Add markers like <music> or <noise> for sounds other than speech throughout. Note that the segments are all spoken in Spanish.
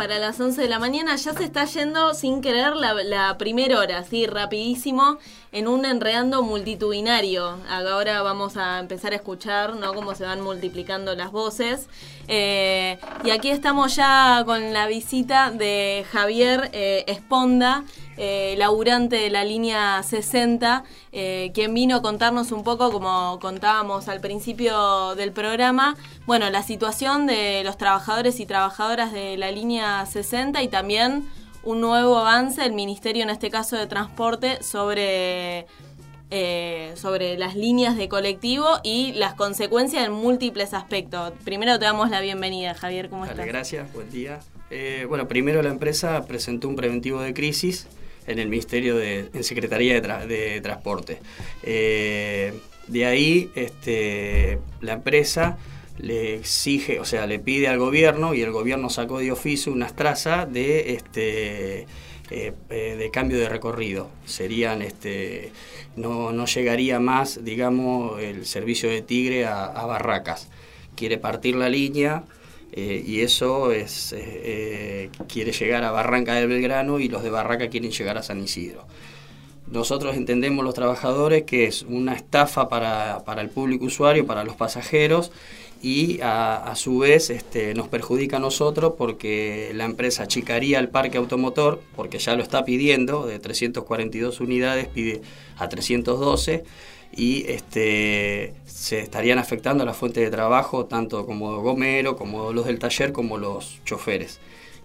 15 minutos para las 11 de la mañana. Ya se está yendo sin querer la, primera hora, así rapidísimo, en un enredando multitudinario. Ahora vamos a empezar a escuchar ¿no? cómo se van multiplicando las voces. Eh, y aquí estamos ya con la visita de Javier eh, Esponda, eh, laburante de la línea 60, eh, quien vino a contarnos un poco, como contábamos al principio del programa, bueno, la situación de los trabajadores y trabajadoras de la línea 60 y también un nuevo avance del Ministerio, en este caso de Transporte, sobre... Eh, sobre las líneas de colectivo y las consecuencias en múltiples aspectos. Primero te damos la bienvenida, Javier, ¿cómo estás? Gracias, buen día. bueno, primero la empresa presentó un preventivo de crisis en el Ministerio de en Secretaría de, Transporte. Eh, de ahí este, la empresa le exige, o sea, le pide al gobierno y el gobierno sacó de oficio unas trazas de este eh, eh, de cambio de recorrido. Serían este no, no, llegaría más, digamos, el servicio de Tigre a, a Barracas. Quiere partir la línea eh, y eso es, eh, eh, quiere llegar a Barranca del Belgrano y los de Barranca quieren llegar a San Isidro. Nosotros entendemos los trabajadores que es una estafa para, para el público usuario, para los pasajeros y a, su vez este, nos perjudica a nosotros porque la empresa achicaría el parque automotor, porque ya lo está pidiendo, de 342 unidades pide a 312 y este, se estarían afectando a la fuente de trabajo, tanto como gomero, como los del taller, como los choferes.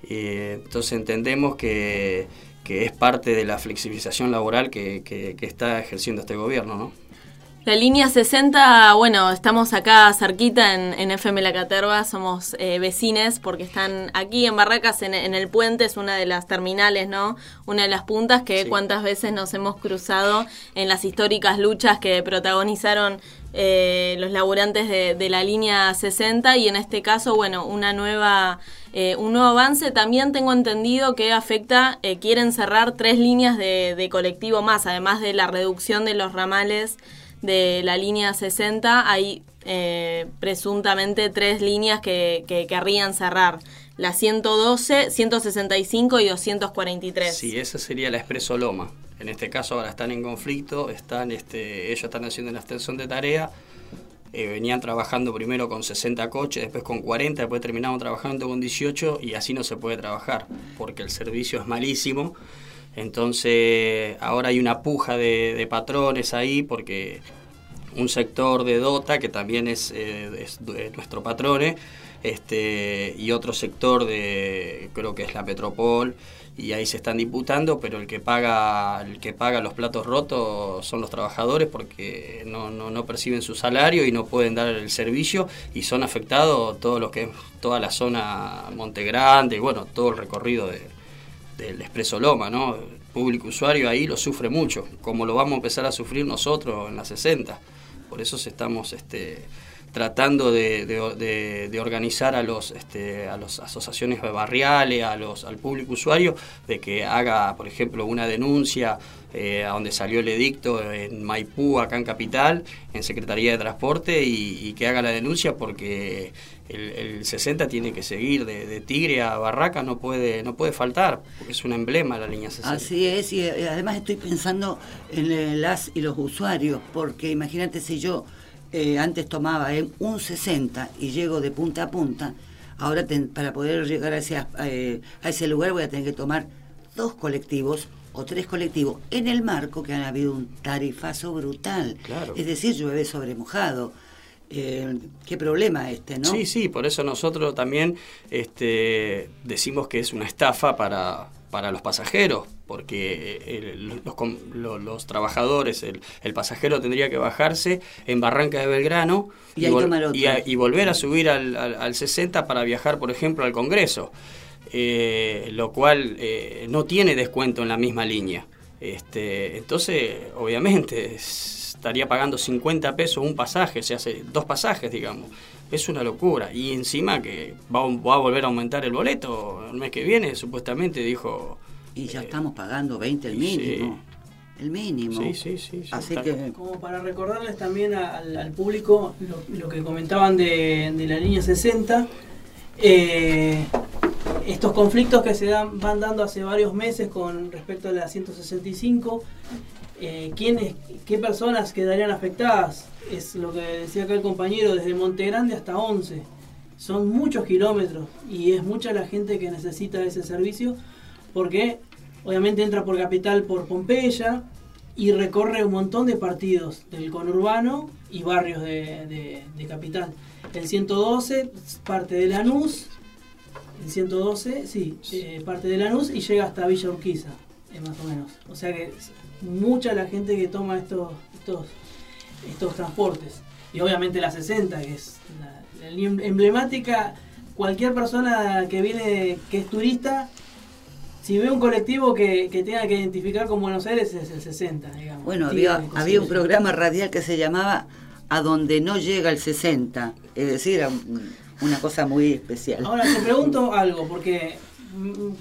entonces entendemos que, es parte de la flexibilización laboral que, que, que está ejerciendo este gobierno. ¿no? La línea 60, bueno, estamos acá cerquita en, FM La Caterva, somos eh, vecines porque están aquí en Barracas, en, el puente, es una de las terminales, ¿no? Una de las puntas que cuántas veces nos hemos cruzado en las históricas luchas que protagonizaron eh, los laburantes de, la línea 60 y en este caso, bueno, una nueva, eh, un nuevo avance. También tengo entendido que afecta, quieren cerrar tres líneas de, de colectivo más, además de la reducción de los ramales de la línea 60 hay eh, presuntamente tres líneas que, querrían cerrar. La 112, 165 y 243. Sí, esa sería la Expreso Loma. En este caso ahora están en conflicto, están, este, ellos están haciendo una extensión de tarea. Eh, venían trabajando primero con 60 coches, después con 40, después terminaron trabajando con 18 y así no se puede trabajar porque el servicio es malísimo entonces ahora hay una puja de, patrones ahí porque un sector de Dota, que también es, eh, nuestro patrón, este, y otro sector de, creo que es la Petropol, y ahí se están disputando, pero el que paga, el que paga los platos rotos son los trabajadores porque no, no, no perciben su salario y no pueden dar el servicio y son afectados todo lo que es toda la zona Monte Grande, bueno, todo el recorrido de, del Expreso Loma, ¿no? El público usuario ahí lo sufre mucho, como lo vamos a empezar a sufrir nosotros en la 60. Por eso estamos este, tratando de, organizar a los este, a las asociaciones barriales, a los, al público usuario, de que haga, por ejemplo, una denuncia eh, a donde salió el edicto en Maipú, acá en Capital, en Secretaría de Transporte, y, que haga la denuncia porque el, 60 tiene que seguir de, Tigre a Barraca, no puede, no puede faltar, porque es un emblema la línea 60. Así es, y además estoy pensando en las y los usuarios, porque imagínate si yo eh, antes tomaba un 60 y llego de punta a punta, ahora para poder llegar a ese, eh, a ese lugar voy a tener que tomar dos colectivos o tres colectivos en el marco que han habido un tarifazo brutal. Es decir, llueve sobre mojado. Eh, qué problema este, ¿no? Sí, sí, por eso nosotros también este, decimos que es una estafa para, para los pasajeros, porque los, trabajadores, el, pasajero tendría que bajarse en Barranca de Belgrano y, y, volver a subir al, 60 para viajar, por ejemplo, al Congreso, eh, lo cual eh, no tiene descuento en la misma línea. Este, entonces, obviamente, estaría pagando 50 pesos un pasaje, se hace dos pasajes, digamos. Es una locura. Y encima que va, va a volver a aumentar el boleto el mes que viene, supuestamente dijo y ya estamos pagando 20 el mínimo. El mínimo. Sí, sí, sí. Así que... Como para recordarles también al, público lo, que comentaban de, la línea 60, eh, estos conflictos que se dan, van dando hace varios meses con respecto a la 165, eh, ¿quiénes, ¿qué personas quedarían afectadas? Es lo que decía acá el compañero, desde Monte Grande hasta 11. Son muchos kilómetros y es mucha la gente que necesita ese servicio porque obviamente entra por capital por Pompeya y recorre un montón de partidos del conurbano y barrios de, de capital. El 112 parte de Lanús el 112, sí, eh, parte de Lanús y llega hasta Villa Urquiza, eh, más o menos. O sea que mucha la gente que toma estos, estos, estos transportes. Y obviamente la 60, que es la, emblemática, cualquier persona que viene, que es turista, si ve un colectivo que, que, tenga que identificar con Buenos Aires es el 60, digamos. Bueno, había, había un programa radial que se llamaba A donde no llega el 60, es decir, una cosa muy especial. Ahora te pregunto <laughs> algo, porque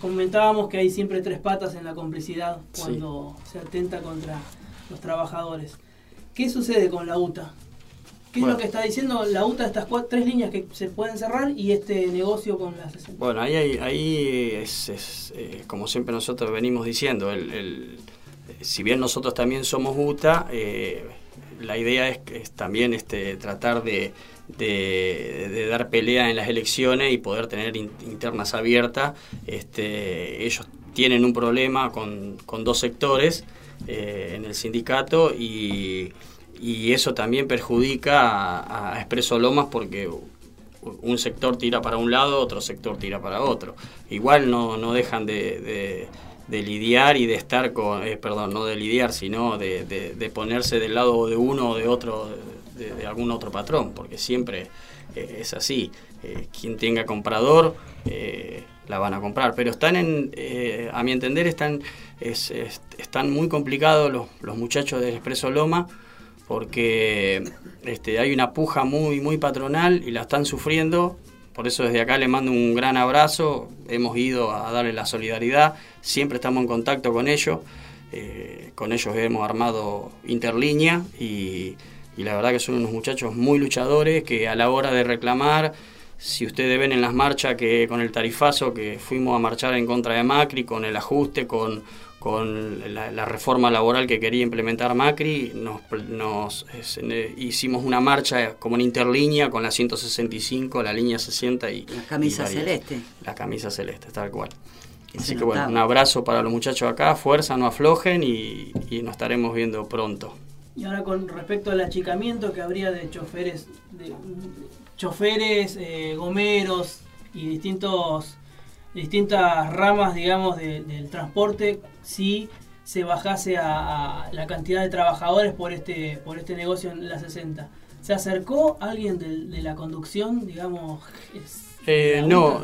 comentábamos que hay siempre tres patas en la complicidad cuando se atenta contra los trabajadores. ¿Qué sucede con la UTA? ¿Qué es lo que está diciendo la UTA, estas cuatro, tres líneas que se pueden cerrar y este negocio con las 60? Bueno, ahí, ahí es, eh, como siempre nosotros venimos diciendo, el, si bien nosotros también somos UTA, eh, la idea es, es también este, tratar de de, dar pelea en las elecciones y poder tener internas abiertas. Este, ellos tienen un problema con, dos sectores eh, en el sindicato y, eso también perjudica a, Expreso Lomas porque un sector tira para un lado, otro sector tira para otro. Igual no, no dejan de, lidiar y de estar con, eh, perdón, no de lidiar, sino de, de, ponerse del lado de uno o de otro de, algún otro patrón, porque siempre eh, es así. Eh, quien tenga comprador eh, la van a comprar, pero están en, a mi entender, están, están muy complicados los, los muchachos del Expreso Loma porque este, hay una puja muy, muy patronal y la están sufriendo. Por eso desde acá le mando un gran abrazo. Hemos ido a darle la solidaridad. Siempre estamos en contacto con ellos. con ellos hemos armado interlínea y, y la verdad que son unos muchachos muy luchadores que a la hora de reclamar, si ustedes ven en las marchas que con el tarifazo que fuimos a marchar en contra de Macri, con el ajuste, con, con la, reforma laboral que quería implementar Macri, nos, nos hicimos una marcha como en interlínea con la 165, la línea 60 y... La camisa celeste. La camisa celeste, tal cual. Así que bueno, un abrazo para los muchachos acá, fuerza, no aflojen y nos estaremos viendo pronto. Y ahora con respecto al achicamiento que habría de choferes, de, choferes, eh, gomeros y distintos distintas ramas, digamos, del transporte, si se bajase a, la cantidad de trabajadores por este por este negocio en la 60. ¿Se acercó alguien de, la conducción, digamos? Eh, no,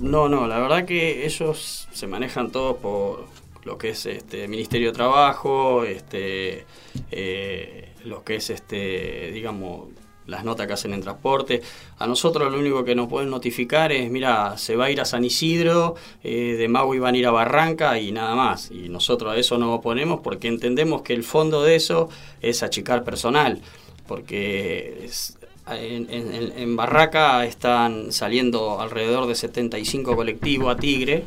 no, no. La verdad que ellos se manejan todos por lo que es este Ministerio de Trabajo, este, eh, lo que es este, digamos, las notas que hacen en transporte. A nosotros lo único que nos pueden notificar es, mira, se va a ir a San Isidro, eh, de Maui van a ir a Barranca y nada más. Y nosotros a eso nos oponemos porque entendemos que el fondo de eso es achicar personal, porque en, en, Barraca están saliendo alrededor de 75 colectivos a Tigre,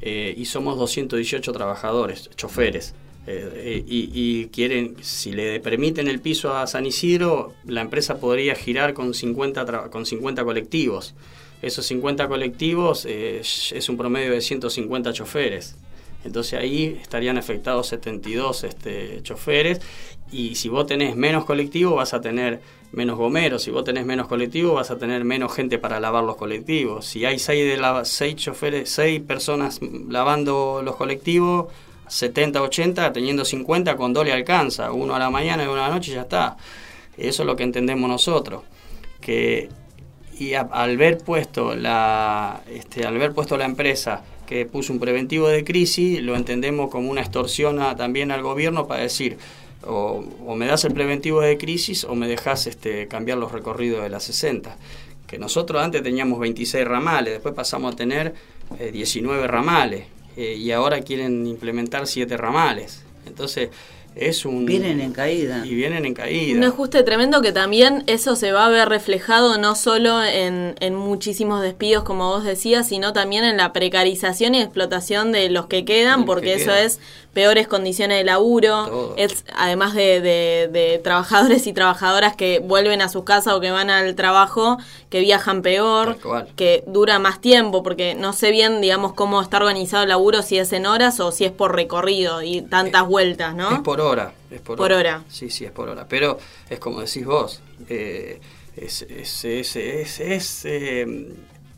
eh, y somos 218 trabajadores, choferes. Eh, y, quieren, si le permiten el piso a San Isidro, la empresa podría girar con 50, con 50 colectivos. Esos 50 colectivos eh, es un promedio de 150 choferes. Entonces ahí estarían afectados 72 este, choferes y si vos tenés menos colectivos vas a tener menos gomeros, si vos tenés menos colectivos vas a tener menos gente para lavar los colectivos. Si hay seis, de la, seis choferes, seis personas lavando los colectivos, 70, 80, teniendo 50, con dos le alcanza, uno a la mañana y uno a la noche ya está. Eso es lo que entendemos nosotros. Que y al ver puesto la este, al ver puesto la empresa que puso un preventivo de crisis, lo entendemos como una extorsión también al gobierno para decir, o, me das el preventivo de crisis o me dejas este, cambiar los recorridos de las 60. Que nosotros antes teníamos 26 ramales, después pasamos a tener 19 eh, ramales eh, y ahora quieren implementar 7 ramales. Entonces, es un... Vienen en caída. Y vienen en caída. Un ajuste tremendo que también eso se va a ver reflejado no solo en, en muchísimos despidos, como vos decías, sino también en la precarización y explotación de los que quedan, Los que porque eso quedan. es peores condiciones de laburo, Todo. es además de, de- de trabajadores y trabajadoras que vuelven a sus casas o que van al trabajo, que viajan peor, que dura más tiempo, porque no sé bien, digamos, cómo está organizado el laburo, si es en horas o si es por recorrido y tantas vueltas, ¿no? Es por hora. Es por, Por hora. Sí, sí, es por hora. Pero es como decís vos. eh, es, es, es, es- es, eh,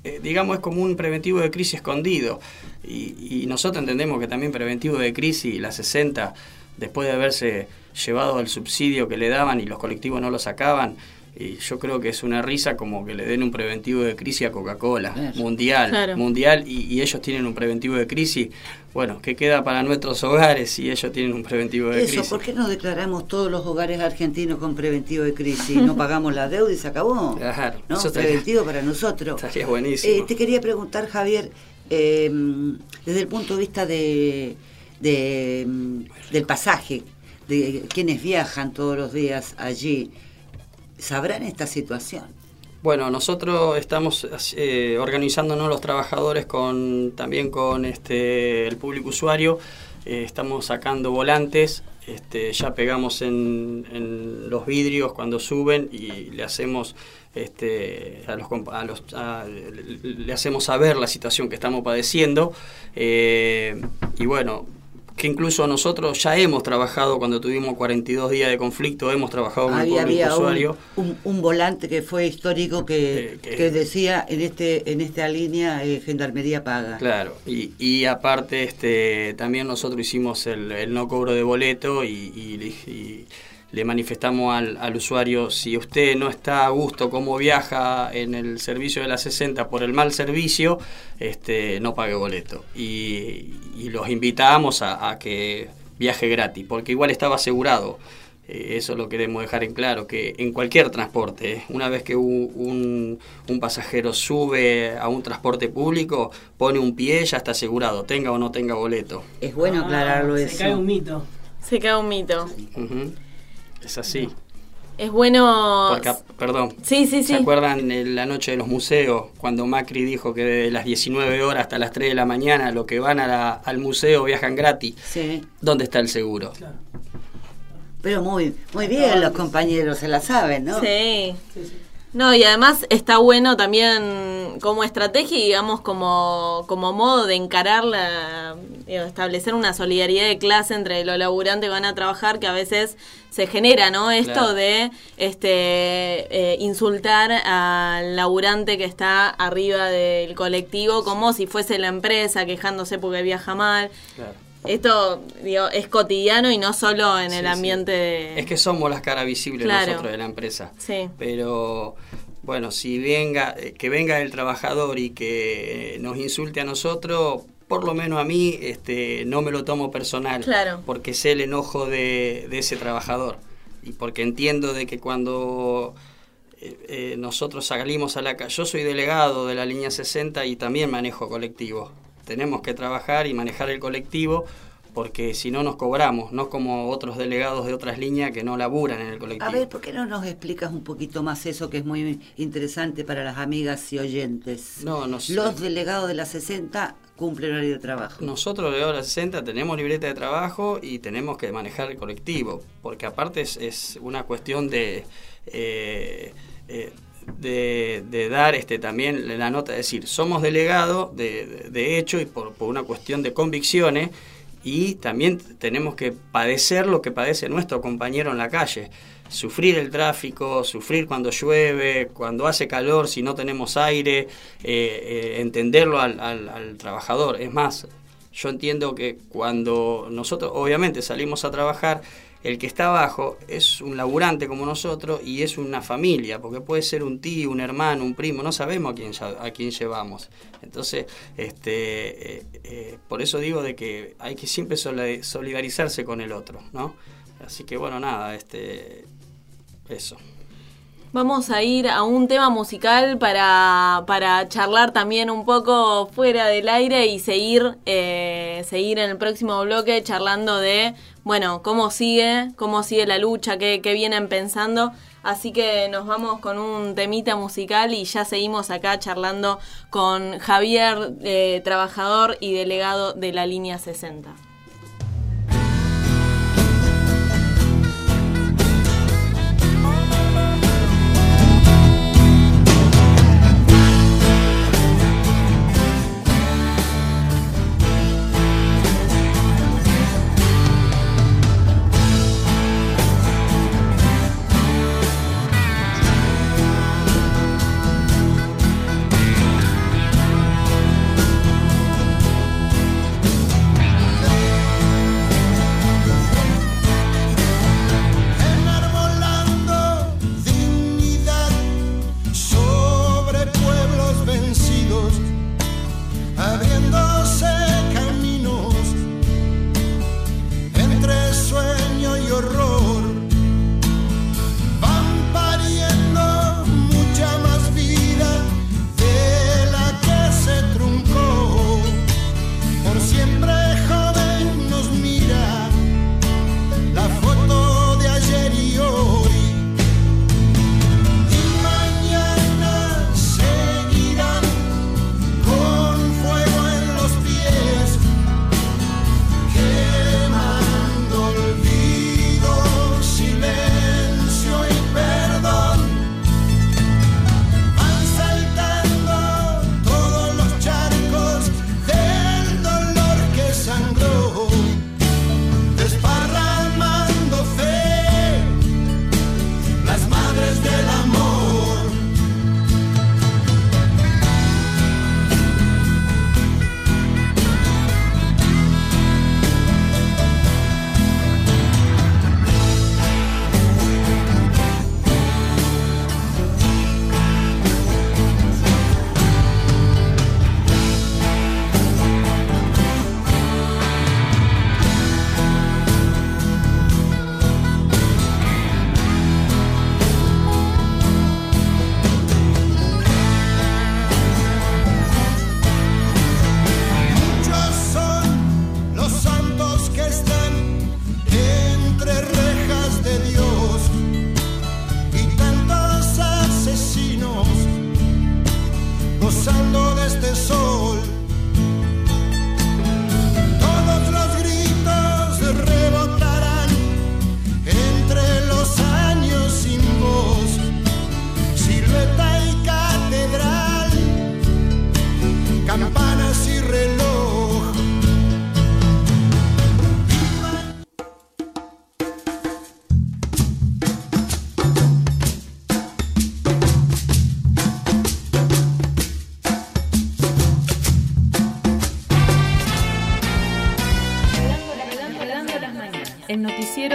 eh, digamos, es como un preventivo de crisis escondido. Y, y nosotros entendemos que también preventivo de crisis, la 60, después de haberse llevado el subsidio que le daban y los colectivos no lo sacaban, y yo creo que es una risa como que le den un preventivo de crisis a Coca-Cola, Claro. mundial, Claro. mundial, y, y ellos tienen un preventivo de crisis. Bueno, ¿qué queda para nuestros hogares si ellos tienen un preventivo de Eso, crisis? ¿por qué no declaramos todos los hogares argentinos con preventivo de crisis? No <laughs> pagamos la deuda y se acabó. Claro, ¿no? eso estaría- preventivo para nosotros. Estaría buenísimo. Eh, te quería preguntar, Javier, eh, desde el punto de vista de, de, mm, del pasaje, de quienes viajan todos los días allí, ¿sabrán esta situación? Bueno, nosotros estamos eh, organizándonos los trabajadores con también con este el público usuario. Eh, estamos sacando volantes, este, ya pegamos en, en los vidrios cuando suben y le hacemos este, a los, a los- le hacemos saber la situación que estamos padeciendo Eh, y bueno que incluso nosotros ya hemos trabajado cuando tuvimos 42 días de conflicto hemos trabajado con el Había, público había un, usuario un- un volante que fue histórico que, Eh, que- que decía en este en esta línea eh, Gendarmería paga. Claro, y, y aparte este también nosotros hicimos el, el no cobro de boleto y, y y le manifestamos al, al usuario si usted no está a gusto cómo viaja en el servicio de la 60 por el mal servicio, este no pague boleto. Y, y los invitamos a, a que viaje gratis, porque igual estaba asegurado. Eh, eso lo queremos dejar en claro, que en cualquier transporte, eh, una vez que un, un- un pasajero sube a un transporte público, pone un pie, ya está asegurado, tenga o no tenga boleto. Es bueno Ah, aclararlo se eso. cae un mito. Se queda un mito. Ujú. Es así. Es bueno... Porque, perdón, Sí, sí, ¿se sí. acuerdan en la noche de los museos, cuando Macri dijo que de las 19 horas hasta las 3 de la mañana, los que van a la- al museo viajan gratis? Sí. ¿Dónde está el seguro? Claro. Pero muy muy bien, los compañeros se la saben, ¿no? Sí. Sí, sí. No, y además está bueno también como estrategia y digamos como, como modo de encarar la, digo, establecer una solidaridad de clase entre los laburantes que van a trabajar que a veces se genera, ¿no? Esto Claro. de este eh, insultar al laburante que está arriba del colectivo como si fuese la empresa quejándose porque viaja mal. Claro. Esto digo, es cotidiano y no solo en Sí, el sí. ambiente de... Es que somos las caras visibles Claro. nosotros de la empresa. Sí. Pero bueno, si venga, eh, que venga el trabajador y que nos insulte a nosotros, por lo menos a mí, este, no me lo tomo personal. Claro. Porque sé el enojo de, de ese trabajador. Y porque entiendo de que cuando eh, eh, nosotros salimos a la calle, yo soy delegado de la línea 60 y también manejo colectivo. Tenemos que trabajar y manejar el colectivo porque si no nos cobramos, no como otros delegados de otras líneas que no laburan en el colectivo. A ver, ¿por qué no nos explicas un poquito más eso que es muy interesante para las amigas y oyentes? No, no sé. Los delegados de la 60 cumplen horario de trabajo. Nosotros de hora 60 tenemos libreta de trabajo y tenemos que manejar el colectivo, porque aparte es, es una cuestión de, eh, eh, de, dar este también la nota, decir, somos delegados de, de- hecho y por, por una cuestión de convicciones y también tenemos que padecer lo que padece nuestro compañero en la calle. Sufrir el tráfico, sufrir cuando llueve, cuando hace calor, si no tenemos aire, eh, eh, entenderlo al- al trabajador. Es más, yo entiendo que cuando nosotros obviamente salimos a trabajar, el que está abajo es un laburante como nosotros y es una familia, porque puede ser un tío, un hermano, un primo, no sabemos a quién, a quién llevamos. Entonces, este, eh, eh, por eso digo de que hay que siempre solidarizarse con el otro, ¿no? Así que bueno, nada, este, eso. Vamos a ir a un tema musical para, para charlar también un poco fuera del aire y seguir, eh, seguir en el próximo bloque charlando de, bueno, cómo sigue, cómo sigue la lucha, qué, qué vienen pensando. Así que nos vamos con un temita musical y ya seguimos acá charlando con Javier, eh, trabajador y delegado de la línea 60.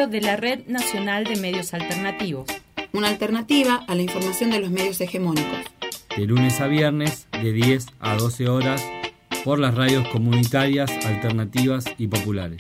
De la Red Nacional de Medios Alternativos. Una alternativa a la información de los medios hegemónicos. De lunes a viernes, de 10 a 12 horas, por las radios comunitarias, alternativas y populares.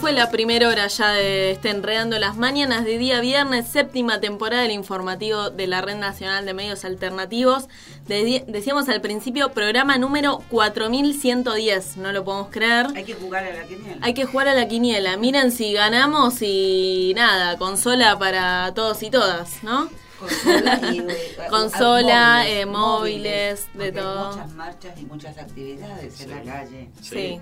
Fue la primera hora ya de este Enredando las Mañanas de día viernes, séptima temporada del informativo de la Red Nacional de Medios Alternativos. De- decíamos al principio, programa número 4110, no lo podemos creer. Hay que jugar a la quiniela. Hay que jugar a la quiniela. Miren si ganamos y nada, consola para todos y todas, ¿no? Consola, y, <laughs> Consola, móviles, eh, móviles, de porque hay todo. Muchas marchas y muchas actividades en la calle. Sí.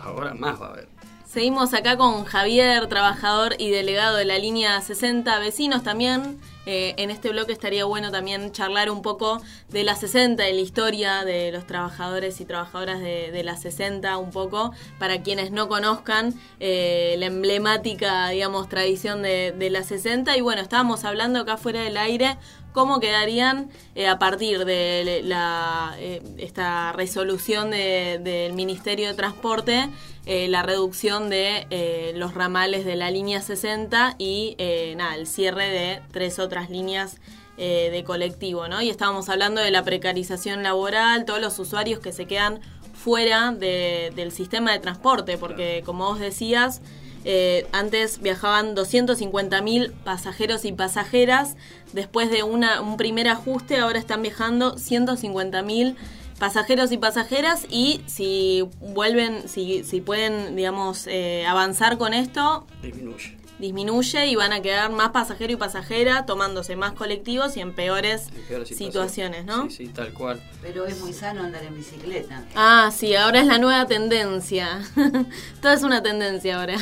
Ahora más va a haber. Seguimos acá con Javier, trabajador y delegado de la línea 60 vecinos también. Eh, en este bloque estaría bueno también charlar un poco de la 60, de la historia de los trabajadores y trabajadoras de, la 60, un poco, para quienes no conozcan eh, la emblemática, digamos, tradición de la 60. Y bueno, estábamos hablando acá fuera del aire cómo quedarían eh, a partir de la, eh, esta resolución de- del Ministerio de Transporte eh, la reducción de los ramales de la línea 60 y nada, el cierre de tres otras líneas de colectivo, ¿no? Y estábamos hablando de la precarización laboral, todos los usuarios que se quedan fuera de- del sistema de transporte, porque como vos decías, eh, antes viajaban 250.000 pasajeros y pasajeras. Después de una, un primer ajuste, ahora están viajando 150.000 pasajeros y pasajeras. Y si vuelven, si, si pueden, digamos, eh, avanzar con esto, Disminuye. Disminuye y van a quedar más pasajero y pasajera tomándose más colectivos y en peores, En peores situaciones, ¿no? Sí, sí, tal cual. Pero es muy sano andar en bicicleta. Ah, sí, ahora es la nueva tendencia. <laughs> Todo es una tendencia ahora.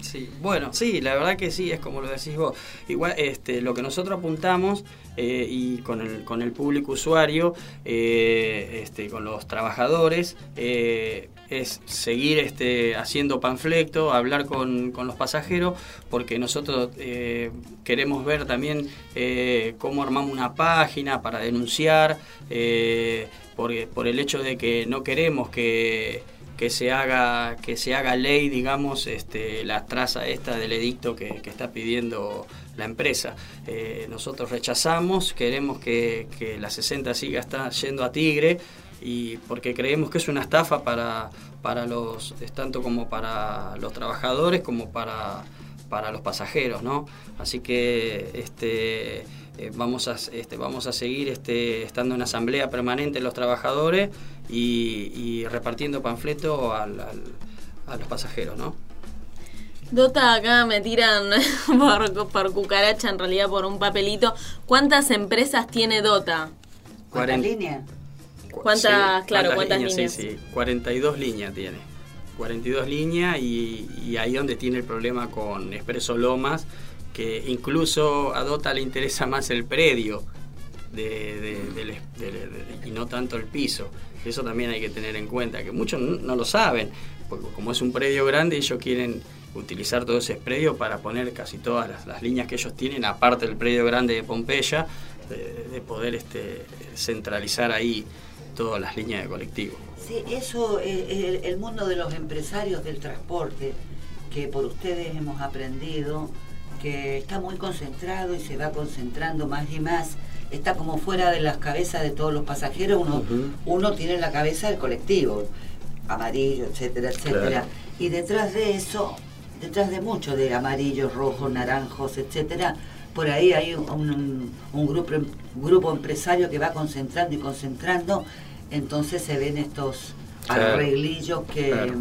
Sí, bueno, sí, la verdad que sí, es como lo decís vos. Igual, este, lo que nosotros apuntamos eh, y con el, con el público usuario, eh, este, con los trabajadores, eh, es seguir este, haciendo panfleto, hablar con, con los pasajeros, porque nosotros eh, queremos ver también eh, cómo armamos una página para denunciar, eh, por, por el hecho de que no queremos que que se haga que se haga ley digamos este la traza esta del edicto que, que está pidiendo la empresa. Nosotros rechazamos queremos que, que la 60 siga está yendo a Tigre y porque creemos que es una estafa para para los es tanto como para los trabajadores como para para los pasajeros no así que este eh, vamos a este, vamos a seguir este, estando en asamblea permanente los trabajadores y, y repartiendo panfleto al- al- a los pasajeros, ¿no? Dota, acá me tiran <laughs> por, por cucaracha, en realidad por un papelito. ¿Cuántas empresas tiene Dota? ¿Cuántas líneas? Cu- ¿Cuántas- claro, cuántas líneas? Sí, sí, 42 líneas tiene. 42 líneas y, y ahí donde tiene el problema con Expreso Lomas, que incluso a Dota le interesa más el predio de- de- de- y no tanto el piso. Eso también hay que tener en cuenta, que muchos no, lo saben, porque como es un predio grande, ellos quieren utilizar todo ese predio para poner casi todas las, las líneas que ellos tienen, aparte del predio grande de Pompeya, de, de poder este, centralizar ahí todas las líneas de colectivo. Sí, eso, eh, el, el mundo de los empresarios del transporte, que por ustedes hemos aprendido, que está muy concentrado y se va concentrando más y más, está como fuera de las cabezas de todos los pasajeros, uno, uno tiene la cabeza del colectivo, amarillo, etcétera, etcétera. Claro. Y detrás de eso, detrás de mucho de amarillos, rojos, naranjos, etcétera, por ahí hay un, un- un grupo, un grupo empresario que va concentrando y concentrando, entonces se ven estos Claro. arreglillos que, Claro.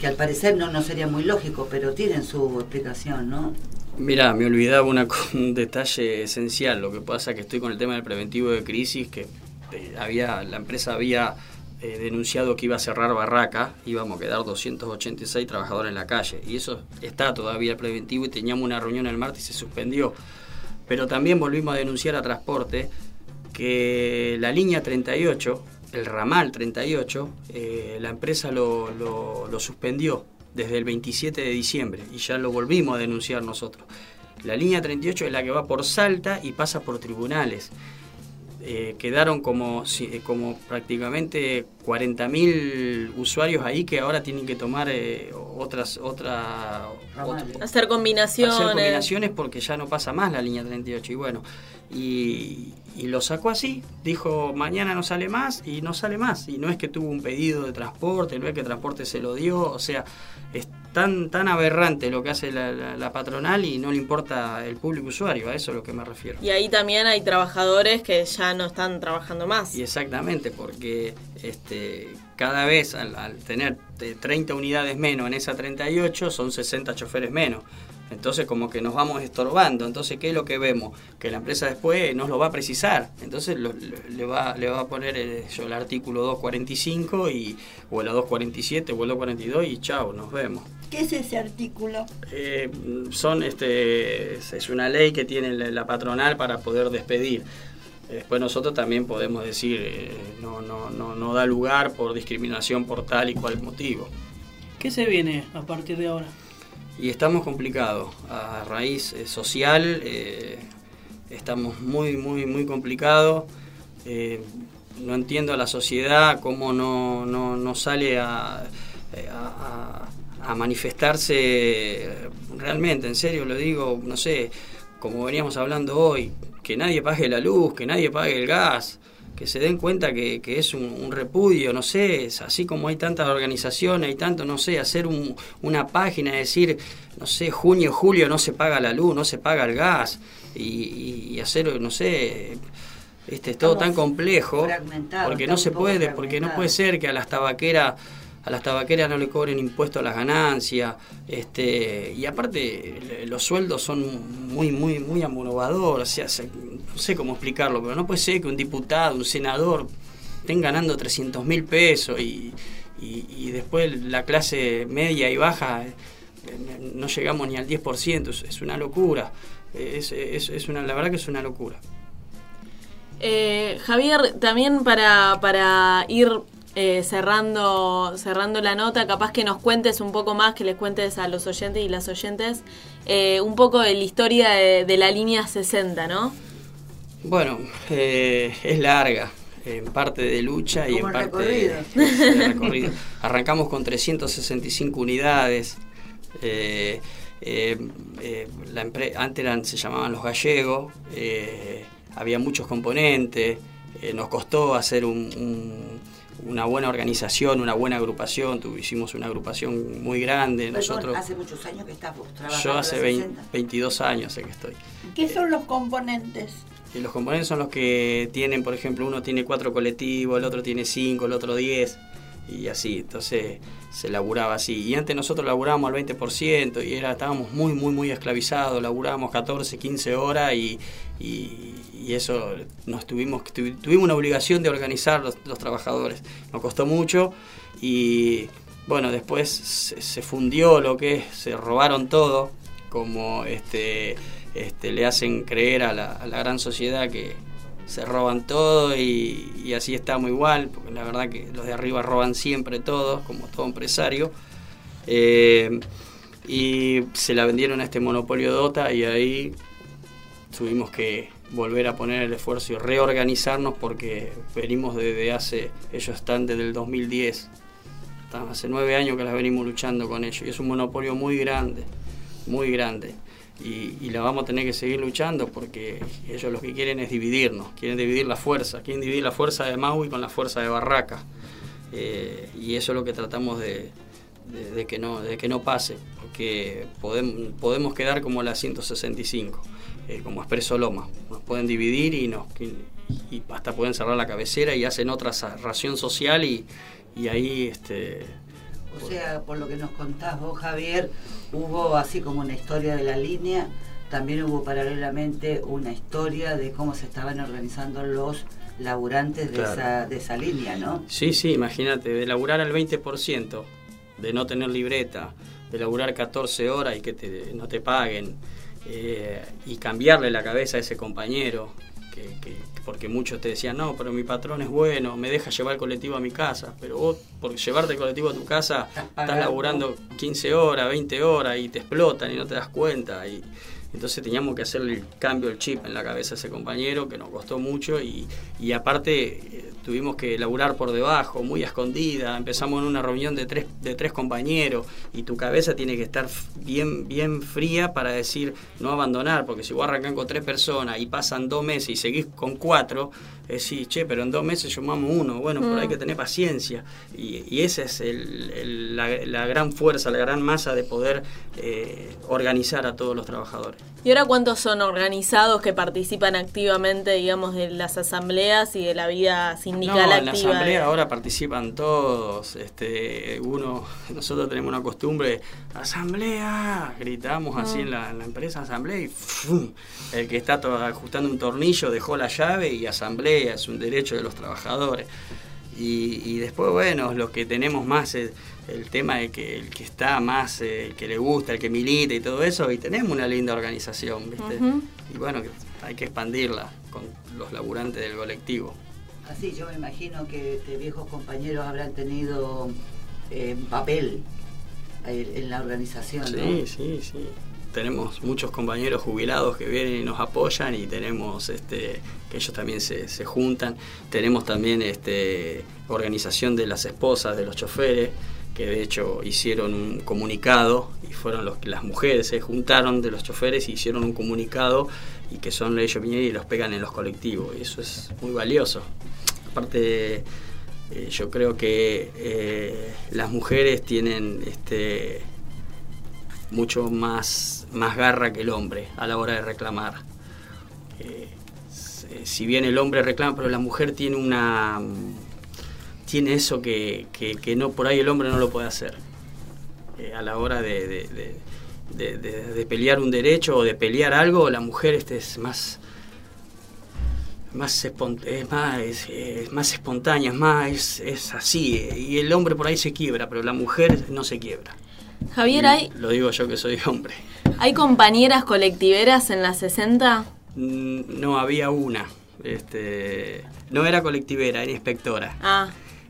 que al parecer no, no sería muy lógico, pero tienen su explicación, ¿no? Mira, me olvidaba una, <laughs> un detalle esencial. Lo que pasa es que estoy con el tema del preventivo de crisis, que eh, había la empresa había eh, denunciado que iba a cerrar Barraca, íbamos a quedar 286 trabajadores en la calle. Y eso está todavía el preventivo y teníamos una reunión el martes y se suspendió. Pero también volvimos a denunciar a Transporte que la línea 38, el ramal 38, eh, la empresa lo, lo- suspendió desde el 27 de diciembre y ya lo volvimos a denunciar nosotros. La línea 38 es la que va por Salta y pasa por tribunales. Eh, quedaron como, eh, como prácticamente 40.000 usuarios ahí que ahora tienen que tomar eh, otras otra, otro- Hacer combinaciones. hacer combinaciones porque ya no pasa más la línea 38 y bueno y, y lo sacó así. Dijo, mañana no sale más y no sale más. Y no es que tuvo un pedido de transporte, no es que transporte se lo dio. O sea, es tan, tan aberrante lo que hace la, la- la patronal y no le importa el público usuario. A eso es lo que me refiero. Y ahí también hay trabajadores que ya no están trabajando más. Y exactamente, porque este, cada vez al, al tener eh, 30 unidades menos en esa 38 son 60 choferes menos. Entonces como que nos vamos estorbando. Entonces, ¿qué es lo que vemos? Que la empresa después nos lo va a precisar. Entonces lo- lo- le, va, le va a poner el, yo, el artículo 245 y, o el 247 o el 242 y chao, nos vemos. ¿Qué es ese artículo? Eh, son este es una ley que tiene la patronal para poder despedir. Después nosotros también podemos decir eh, no, no, no, no da lugar por discriminación por tal y cual motivo. ¿Qué se viene a partir de ahora? Y estamos complicados. A raíz eh, social eh, estamos muy, muy, muy complicados. No entiendo a la sociedad cómo no, no, no sale a, a- a- a manifestarse realmente, en serio lo digo, no sé, como veníamos hablando hoy, que nadie pague la luz, que nadie pague el gas, que se den cuenta que, que es un, un repudio, no sé, es así como hay tantas organizaciones, hay tanto, no sé, hacer un- una página, decir, no sé, junio, julio no se paga la luz, no se paga el gas, y, y- hacer, no sé, este, es todo tan complejo, porque no se puede, porque no puede ser que a las tabaqueras a las tabaqueras no le cobren impuesto a las ganancias, este, y aparte los sueldos son muy, muy, muy amonovadores, o no sé cómo explicarlo, pero no puede ser que un diputado, un senador, estén ganando 300 mil pesos y, y- después la clase media y baja eh, no llegamos ni al 10%, es, una locura, es- es una, la verdad que es una locura. Eh, Javier, también para, para ir eh, cerrando, cerrando la nota, capaz que nos cuentes un poco más, que les cuentes a los oyentes y las oyentes, eh, un poco de la historia de, de la línea 60, ¿no? Bueno, eh, es larga, en parte de lucha y Como en parte de, recorrido. <laughs> de recorrido. Arrancamos con 365 unidades. eh, eh, eh, la antes eran, se llamaban los gallegos, eh, había muchos componentes, eh, nos costó hacer un- un- una buena organización, una buena agrupación, tu- hicimos una agrupación muy grande. Perdón, Nosotros, hace muchos años que estás vos trabajando. yo en hace la 20 60. 22 años sé que estoy. ¿Qué son los componentes? Y los componentes son los que tienen, por ejemplo, uno tiene cuatro colectivos, el otro tiene cinco, el otro diez, y así. Entonces se laburaba así. Y antes nosotros laburábamos al 20% y era, estábamos muy, muy, muy esclavizados. Laburábamos 14, 15 horas y, y- y eso nos tuvimos, tuvi- tuvimos una obligación de organizar los, trabajadores. Nos costó mucho y bueno, después se, fundió lo que es, se robaron todo, como este, este, le hacen creer a la, gran sociedad que se roban todo y, y así estamos igual, porque la verdad que los de arriba roban siempre todo, como todo empresario. Eh, y se la vendieron a este monopolio Dota y ahí tuvimos que volver a poner el esfuerzo y reorganizarnos porque venimos desde hace, ellos están desde el 2010, están hace nueve años que las venimos luchando con ellos y es un monopolio muy grande, muy grande. Y, la vamos a tener que seguir luchando porque ellos lo que quieren es dividirnos, quieren dividir la fuerza, quieren dividir la fuerza de Maui con la fuerza de Barraca. Eh, y eso es lo que tratamos de, que no que no pase porque podemos podemos quedar como la 165 eh, como Expreso Loma nos pueden dividir y nos y, y hasta pueden cerrar la cabecera y hacen otra ración social y, y ahí este O sea, por lo que nos contás vos, Javier, hubo así como una historia de la línea, también hubo paralelamente una historia de cómo se estaban organizando los laburantes de, Claro. esa, de esa línea, ¿no? Sí, sí, imagínate, de laburar al 20%, de no tener libreta, de laburar 14 horas y que te- no te paguen, eh, y cambiarle la cabeza a ese compañero, que, que- porque muchos te decían, no, pero mi patrón es bueno, me deja llevar el colectivo a mi casa, pero vos por llevarte el colectivo a tu casa <laughs> estás laburando 15 horas, 20 horas y te explotan y no te das cuenta. Y, entonces teníamos que hacerle el cambio, el chip en la cabeza a ese compañero que nos costó mucho y, y aparte eh, tuvimos que laburar por debajo, muy escondida, empezamos en una reunión de tres, de tres compañeros y tu cabeza tiene que estar bien, bien fría para decir no abandonar, porque si vos arrancás con tres personas y pasan dos meses y seguís con cuatro, decís, che, pero en dos meses llamamos uno, bueno, pero hay que tener paciencia y, y esa es el- el- la, la gran fuerza, la gran masa de poder eh, organizar a todos los trabajadores. ¿Y ahora cuántos son organizados que participan activamente, digamos, de las asambleas y de la vida sindical No, en la activa? asamblea de- ahora participan todos. Este, uno, <laughs> nosotros tenemos una costumbre, asamblea, gritamos así en la, en la empresa asamblea y ¡fum! el que está to- ajustando un tornillo dejó la llave y asamblea es un derecho de los trabajadores. Y, y después, bueno, los que tenemos más el, el tema de que el que está más, eh, el que le gusta, el que milita y todo eso, y tenemos una linda organización, ¿viste? Y bueno, hay que expandirla con los laburantes del colectivo. Así yo me imagino que este, viejos compañeros habrán tenido eh, papel eh, en la organización, ¿no? Sí, sí, sí. Tenemos muchos compañeros jubilados que vienen y nos apoyan y tenemos este que ellos también se, se juntan. Tenemos también este organización de las esposas de los choferes que de hecho hicieron un comunicado y fueron los las mujeres se juntaron de los choferes y hicieron un comunicado y que son ellos vienen y los pegan en los colectivos y eso es muy valioso. Aparte eh, yo creo que eh, las mujeres tienen este mucho más, más garra que el hombre a la hora de reclamar. Eh, s- si bien el hombre reclama, pero la mujer tiene una tiene eso que, que- que no por ahí el hombre no lo puede hacer. Eh, a la hora de, de- de- pelear un derecho o de pelear algo, la mujer este es más más es más es, es más espontánea, es más es, es así eh, y el hombre por ahí se quiebra, pero la mujer no se quiebra. Javier, ¿hay, Lo digo yo que soy hombre. ¿Hay compañeras colectiveras en las 60? Mm, No había una. Este, no era colectivera, era inspectora. Ah,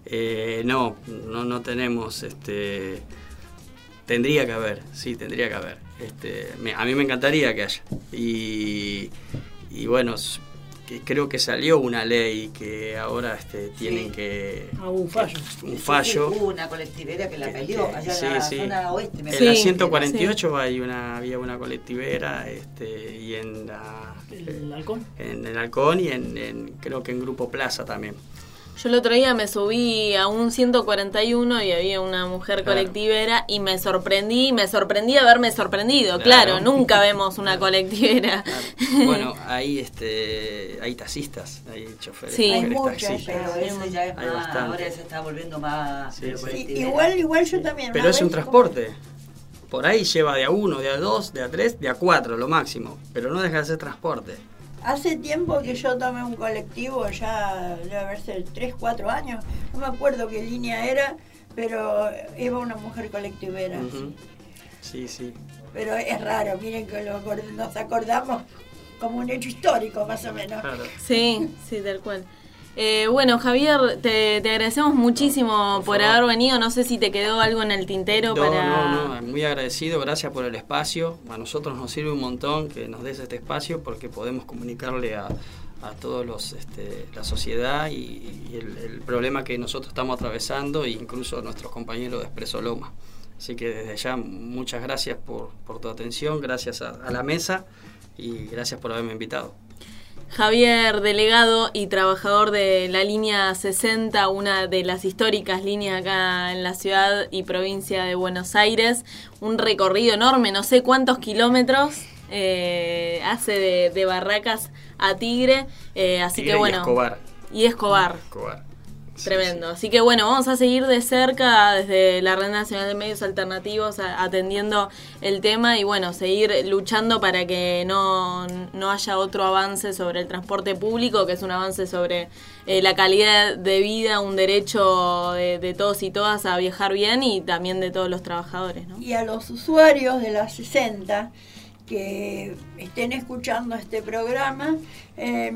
Eh, no, no, no tenemos. Este, tendría que haber, sí, tendría que haber. Este, me- a mí me encantaría que haya. Y, y bueno, que creo que salió una ley que ahora este, tienen Sí. que. Ah, hubo un fallo. Un fallo. sí, hubo una colectivera que la peleó allá sí, en la sí. zona oeste. me En Sí. la parece. 148 hay una, había una colectivera este, y en la, El halcón. en el Halcón y en, en- creo que en Grupo Plaza también. Yo el otro día me subí a un 141 y había una mujer Claro. colectivera y me sorprendí, me sorprendí haberme sorprendido, Claro. claro, <laughs> nunca vemos una colectivera. <laughs> Bueno, hay este hay taxistas, hay choferes, Sí. Hay muchas, taxistas. Pero eso ya es Hay más, bastante. ahora se está volviendo más Sí, igual, igual yo también. Pero es un transporte. Por ahí lleva de a uno, de a dos, de a tres, de a cuatro, lo máximo. Pero no deja de ser transporte. Hace tiempo que yo tomé un colectivo, ya debe haberse 3, 4 años. No me acuerdo qué línea era, pero iba una mujer colectivera. Sí, sí. Pero es raro, miren que lo nos acordamos como un hecho histórico, más o menos. Claro. Sí, sí, tal cual. Eh, bueno, Javier, te, te agradecemos muchísimo Por haber venido. No sé si te quedó algo en el tintero No, para... no, no, muy agradecido, gracias por el espacio. A nosotros nos sirve un montón que nos des este espacio porque podemos comunicarle a, a todos los, este, la sociedad y, y el, el problema que nosotros estamos atravesando e incluso nuestros compañeros de Expreso Loma. Así que desde ya muchas gracias por, por tu atención, gracias a, a la mesa y gracias por haberme invitado. Javier, delegado y trabajador de la línea 60, una de las históricas líneas acá en la ciudad y provincia de Buenos Aires. Un recorrido enorme, no sé cuántos kilómetros eh, hace de, de Barracas a Tigre. eh, así Tigre que y bueno. Escobar. Y Escobar. Escobar. Tremendo. sí. Así que bueno, vamos a seguir de cerca desde la Red Nacional de Medios Alternativos a- atendiendo el tema y bueno, seguir luchando para que no, no haya otro avance sobre el transporte público, que es un avance sobre eh, la calidad de vida, un derecho de, de todos y todas a viajar bien y también de todos los trabajadores. ¿no? Y a los usuarios de la 60 que estén escuchando este programa, eh,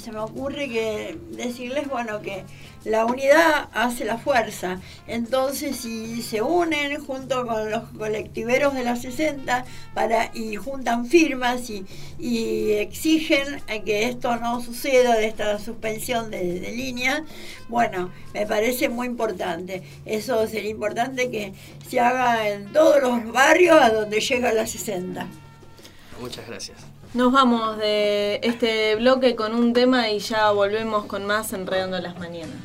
se me ocurre que decirles, bueno, que la unidad hace la fuerza. Entonces, si se unen junto con los colectiveros de la 60 para, y juntan firmas y, y exigen que esto no suceda, de esta suspensión de, de línea, bueno, me parece muy importante. Eso sería importante que se haga en todos los barrios a donde llega la 60. Muchas gracias. Nos vamos de este bloque con un tema y ya volvemos con más Enredando las Mañanas.